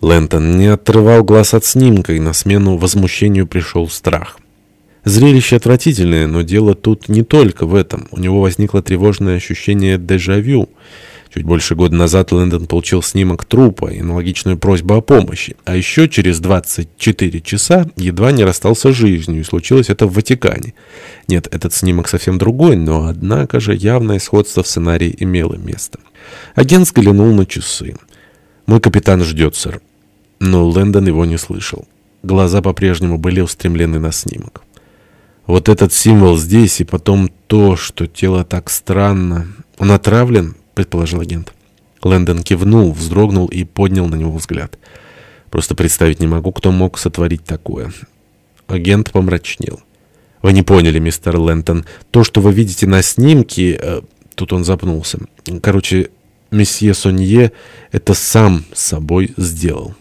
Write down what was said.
Лэнтон не отрывал глаз от снимка, и на смену возмущению пришел страх. Зрелище отвратительное, но дело тут не только в этом. У него возникло тревожное ощущение дежавю. Чуть больше года назад Лэндон получил снимок трупа и аналогичную просьбу о помощи. А еще через 24 часа едва не расстался с жизнью, и случилось это в Ватикане. Нет, этот снимок совсем другой, но, однако же, явное сходство в сценарии имело место. Агент взглянул на часы. «Мой капитан ждет, сэр». Но Лэндон его не слышал. Глаза по-прежнему были устремлены на снимок. Вот этот символ здесь, и потом то, что тело так странно. Он отравлен, предположил агент. Лэндон кивнул, вздрогнул и поднял на него взгляд. Просто представить не могу, кто мог сотворить такое. Агент помрачнел. Вы не поняли, мистер Лэнтон. То, что вы видите на снимке... Э, тут он запнулся. Короче, месье Сонье это сам собой сделал.